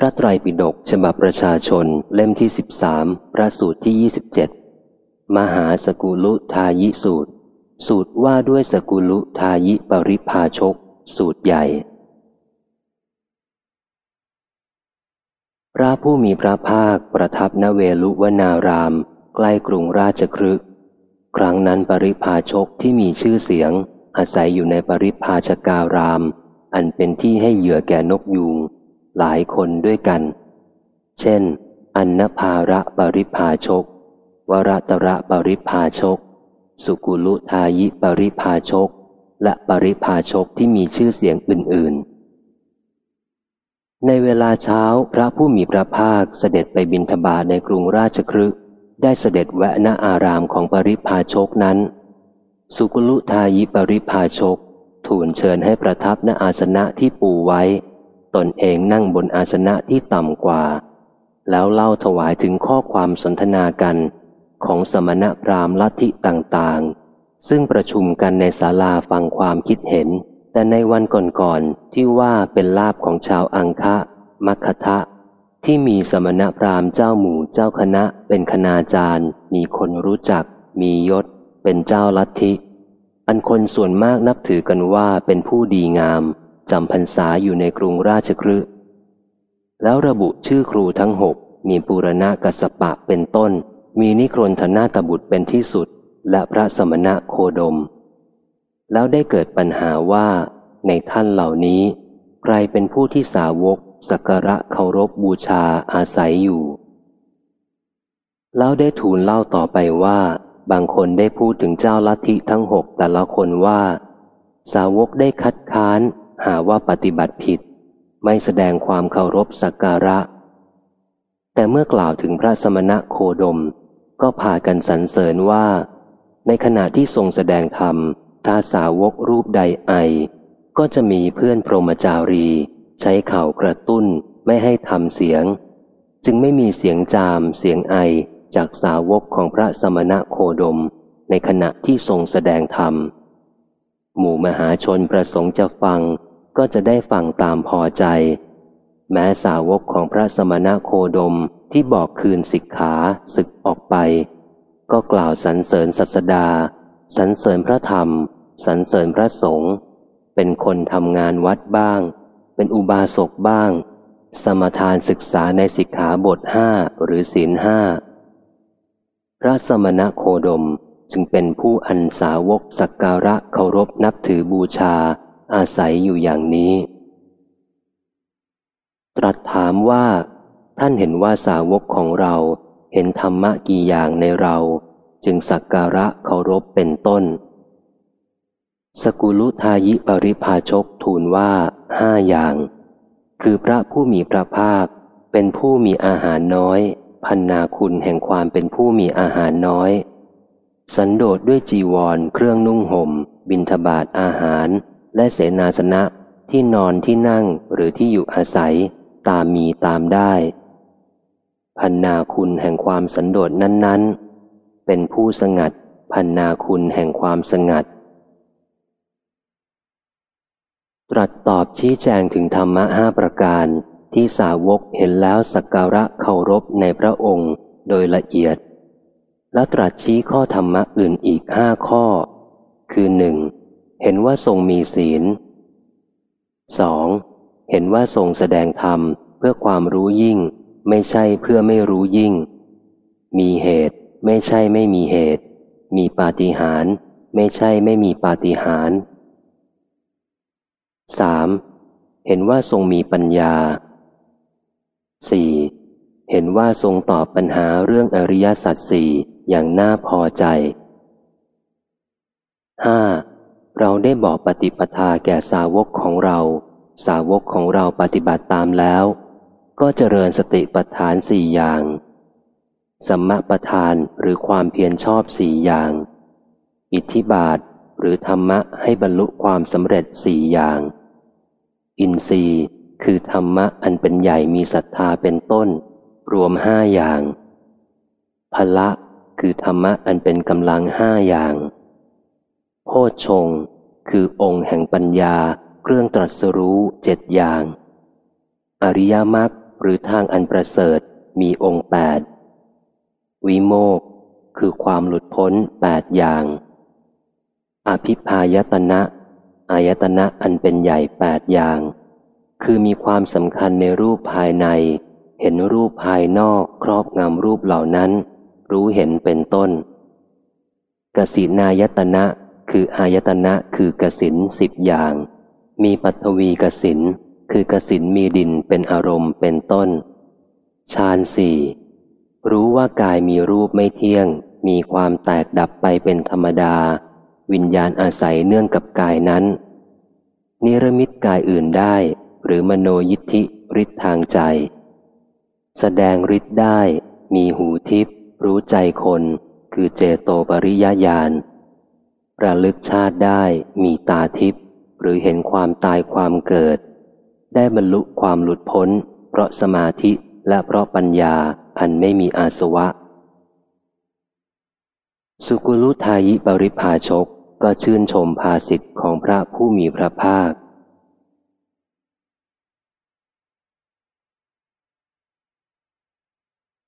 พระไตรปิฎกฉบับประชาชนเล่มที่สิบสามพระสูตรที่ยี่สิบเจ็ดมหาสกุลุทายิสูตร สูตรว่าด้วยสกุลุทายิปริภาชก สูตรใหญ่ พระผู้มีพระภาคประทับนเวลุวนาราม ใกล้กรุงราชครึก ครั้งนั้นปริภาชกที่มีชื่อเสียง อาศัยอยู่ในปริภาชการาม อันเป็นที่ให้เหยื่อแก่นกยูง หลายคนด้วยกัน เช่น อันนภาระปริภาชก วรตระปริภาชก สุกุลุทายิปริภาชก และปริภาชกที่มีชื่อเสียงอื่น ๆ ในเวลาเช้าพระผู้มีพระภาคเสด็จไปบินทบาทในกรุงราชครึกได้เสด็จแวะณอารามของปริภาชกนั้น สุกุลุทายิปริภาชก ทูลเชิญให้ประทับณอาสนะที่ปูไว้ นเองนั่งบนอาสนะที่ต่ำกว่า แล้วเล่าถวายถึงข้อความสนทนากัน ของสมณพราหมณ์ลัทธิต่างๆ ซึ่งประชุมกันในศาลาฟังความคิดเห็น แต่ในวันก่อนๆที่ว่าเป็นลาบของชาวอังคะมัคคะที่มีสมณพราหมณ์เจ้าหมู่เจ้าคณะ เป็นคณาจารย์ มีคนรู้จัก มียศ เป็นเจ้าลัทธิ อันคนส่วนมากนับถือกันว่าเป็นผู้ดีงาม จำพรรษาอยู่ในกรุงราชครืแล้วระบุชื่อครูทั้งหกมีปุรณะกัสปะเป็นต้น มีนิครนธนาตบุตรเป็นที่สุด และพระสมณะโคดม แล้วได้เกิดปัญหาว่า ในท่านเหล่านี้ ใครเป็นผู้ที่สาวกสักการะเคารพบูชาอาศัยอยู่ แล้วได้ทูลเล่าต่อไปว่า บางคนได้พูดถึงเจ้าลัทธิทั้งหกแต่ละคนว่า สาวกได้คัดค้าน หาว่าปฏิบัติผิด ไม่แสดงความเคารพสักการะ แต่เมื่อกล่าวถึงพระสมณะโคดม ก็พากันสรรเสริญว่า ในขณะที่ทรงแสดงธรรม ถ้าสาวกรูปใดไอ ก็จะมีเพื่อนพรหมจารี ใช้เข่ากระตุ้นไม่ให้ทำเสียง จึงไม่มีเสียงจามเสียงไอจากสาวกของพระสมณะโคดม ในขณะที่ทรงแสดงธรรม หมู่มหาชนประสงค์จะฟัง ก็จะได้ฟังตามพอใจ แม้สาวกของพระสมณะโคดมที่บอกคืนสิกขาศึกออกไป ก็กล่าวสรรเสริญศัสดาสรรเสริญพระธรรมสรรเสริญพระสงฆ์เป็นคนทำงานวัดบ้าง เป็นอุบาสกบ้าง สมทานศึกษาในสิกขาบทห้าหรือศีลห้าพระสมณะโคดมจึงเป็นผู้อันสาวกสักการะเคารพนับถือบูชา อาศัยอยู่อย่างนี้ ตรัสถามว่า ท่านเห็นว่าสาวกของเราเห็นธรรมะกี่อย่างในเรา จึงสักการะเคารพเป็นต้น สกุลุทายิปริภาชกทูลว่าห้าอย่าง คือพระผู้มีพระภาค เป็นผู้มีอาหารน้อย พันนาคุณแห่งความเป็นผู้มีอาหารน้อย สันโดษด้วยจีวรเครื่องนุ่งหม่ม บินทบาทอาหาร และเสนาสนะที่นอนที่นั่งหรือที่อยู่อาศัยตามมีตามได้ พันนาคุณแห่งความสันโดษนั้น ๆ เป็นผู้สงัด พันนาคุณแห่งความสงัด ตรัสตอบชี้แจงถึงธรรมะห้าประการที่สาวกเห็นแล้วสักการะเคารพในพระองค์โดยละเอียด และตรัสชี้ข้อธรรมะอื่นอีกห้าข้อ คือหนึ่ง เห็นว่าทรงมีศีล 2. เห็นว่าทรงแสดงธรรมเพื่อความรู้ยิ่ง ไม่ใช่เพื่อไม่รู้ยิ่ง มีเหตุ ไม่ใช่ไม่มีเหตุ มีปาฏิหาริย์ไม่ใช่ไม่มีปาฏิหาริย์ 3. เห็นว่าทรงมีปัญญา 4. เห็นว่าทรงตอบปัญหาเรื่องอริยสัจสี่อย่างน่าพอใจ 5. เราได้บอกปฏิปทาแก่สาวกของเรา สาวกของเราปฏิบัติตามแล้ว ก็เจริญสติปัฏฐานสี่อย่าง สัมมาประธานหรือความเพียรชอบสี่อย่าง อิทธิบาทหรือธรรมะให้บรรลุความสำเร็จสี่อย่าง อินทรีย์คือธรรมะอันเป็นใหญ่มีศรัทธาเป็นต้น รวมห้าอย่างพละคือธรรมะอันเป็นกำลังห้าอย่าง โพชง คือองค์แห่งปัญญา เครื่องตรัสรู้เจ็ดอย่าง อริยมรรคหรือทางอันประเสริฐมีองค์แปดวิโมกคือความหลุดพ้นแปดอย่าง อภิพายตนะอายตนะอันเป็นใหญ่แปดอย่าง คือมีความสำคัญในรูปภายใน เห็นรูปภายนอกครอบงำรูปเหล่านั้น รู้เห็นเป็นต้น กสินายตนะ คืออายตนะคือกสินสิบอย่าง มีปัทวีกสินคือกสินมีดินเป็นอารมณ์เป็นต้นฌานสี่รู้ว่ากายมีรูปไม่เที่ยง มีความแตกดับไปเป็นธรรมดา วิญญาณอาศัยเนื่องกับกายนั้น นิรมิตกายอื่นได้ หรือมโนยิทธิฤทธทางใจ แสดงฤทธิ์ได้ มีหูทิพรู้ใจคน คือเจโตปริยญาณ ระลึกชาติได้มีตาทิพหรือเห็นความตายความเกิด ได้บรรลุความหลุดพ้น เพราะสมาธิและเพราะปัญญาอันไม่มีอาสวะ สุกุลุทายิปริภาชกก็ชื่นชมภาสิทธิ์ของพระผู้มีพระภาค